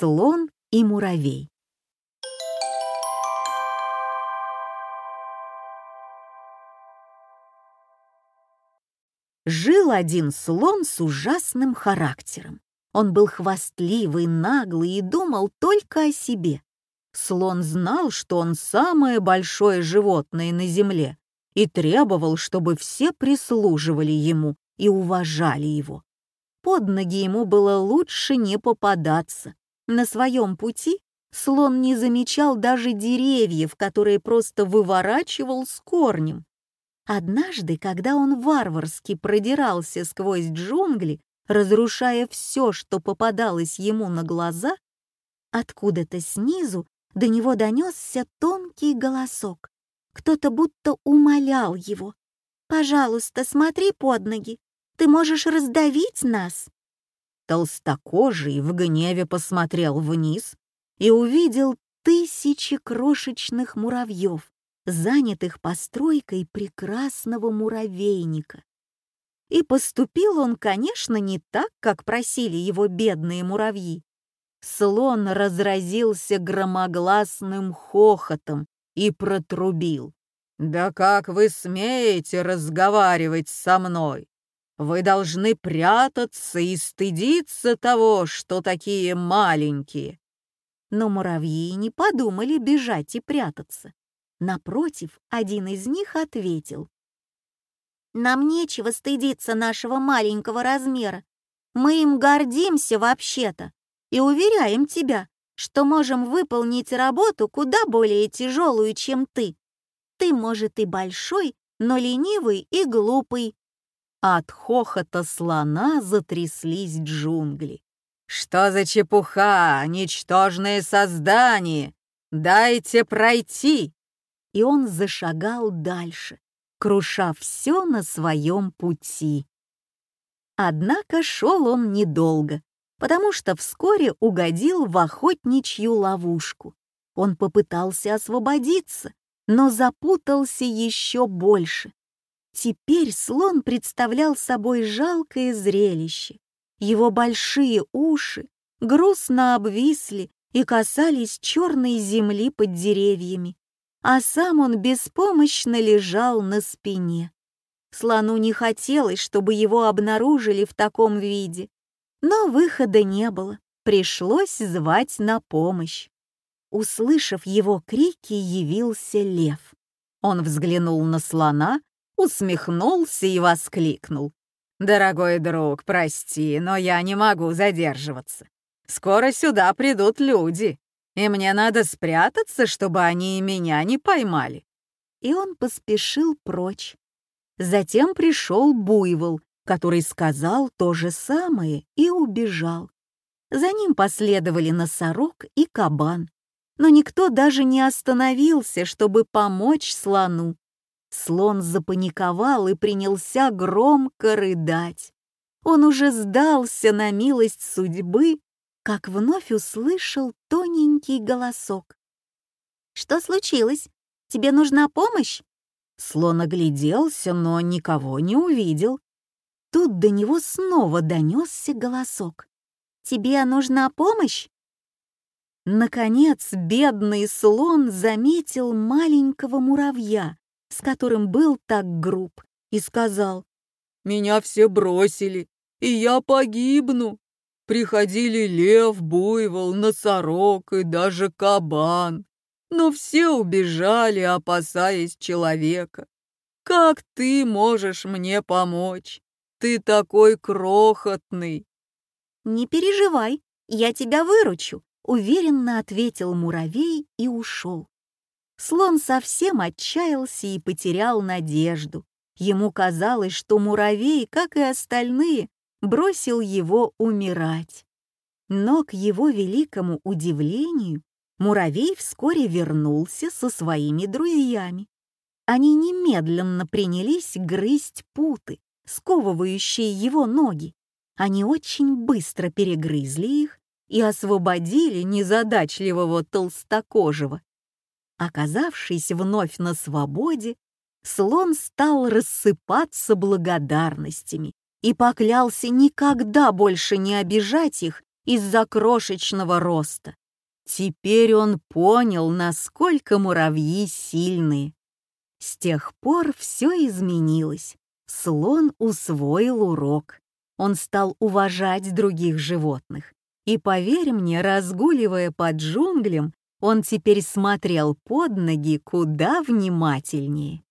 Слон и муравей. Жил один слон с ужасным характером. Он был хвастливый, наглый и думал только о себе. Слон знал, что он самое большое животное на земле и требовал, чтобы все прислуживали ему и уважали его. Под ноги ему было лучше не попадаться. На своем пути слон не замечал даже деревьев, которые просто выворачивал с корнем. Однажды, когда он варварски продирался сквозь джунгли, разрушая все, что попадалось ему на глаза, откуда-то снизу до него донесся тонкий голосок. Кто-то будто умолял его. «Пожалуйста, смотри под ноги, ты можешь раздавить нас!» Толстокожий в гневе посмотрел вниз и увидел тысячи крошечных муравьев, занятых постройкой прекрасного муравейника. И поступил он, конечно, не так, как просили его бедные муравьи. Слон разразился громогласным хохотом и протрубил. «Да как вы смеете разговаривать со мной? Вы должны прятаться и стыдиться того, что такие маленькие». Но муравьи не подумали бежать и прятаться. Напротив, один из них ответил. «Нам нечего стыдиться нашего маленького размера. Мы им гордимся вообще-то и уверяем тебя, что можем выполнить работу куда более тяжелую, чем ты. Ты, может, и большой, но ленивый и глупый». От хохота слона затряслись джунгли. «Что за чепуха, ничтожное создание? Дайте пройти!» И он зашагал дальше, круша все на своем пути. Однако шел он недолго, потому что вскоре угодил в охотничью ловушку. Он попытался освободиться, но запутался еще больше. Теперь слон представлял собой жалкое зрелище. Его большие уши грустно обвисли и касались черной земли под деревьями, а сам он беспомощно лежал на спине. Слону не хотелось, чтобы его обнаружили в таком виде, но выхода не было, пришлось звать на помощь. Услышав его крики, явился лев. Он взглянул на слона, усмехнулся и воскликнул. «Дорогой друг, прости, но я не могу задерживаться. Скоро сюда придут люди, и мне надо спрятаться, чтобы они и меня не поймали». И он поспешил прочь. Затем пришел буйвол, который сказал то же самое и убежал. За ним последовали носорог и кабан, но никто даже не остановился, чтобы помочь слону. Слон запаниковал и принялся громко рыдать. Он уже сдался на милость судьбы, как вновь услышал тоненький голосок. «Что случилось? Тебе нужна помощь?» Слон огляделся, но никого не увидел. Тут до него снова донесся голосок. «Тебе нужна помощь?» Наконец, бедный слон заметил маленького муравья, с которым был так груб, и сказал, «Меня все бросили, и я погибну. Приходили лев, буйвол, носорог и даже кабан, но все убежали, опасаясь человека. Как ты можешь мне помочь? Ты такой крохотный!» «Не переживай, я тебя выручу», — уверенно ответил муравей и ушел. Слон совсем отчаялся и потерял надежду. Ему казалось, что муравей, как и остальные, бросил его умирать. Но к его великому удивлению муравей вскоре вернулся со своими друзьями. Они немедленно принялись грызть путы, сковывающие его ноги. Они очень быстро перегрызли их и освободили незадачливого толстокожего. Оказавшись вновь на свободе, слон стал рассыпаться благодарностями и поклялся никогда больше не обижать их из-за крошечного роста. Теперь он понял, насколько муравьи сильные. С тех пор все изменилось. Слон усвоил урок. Он стал уважать других животных. И поверь мне, разгуливая по джунглям, он теперь смотрел под ноги куда внимательнее.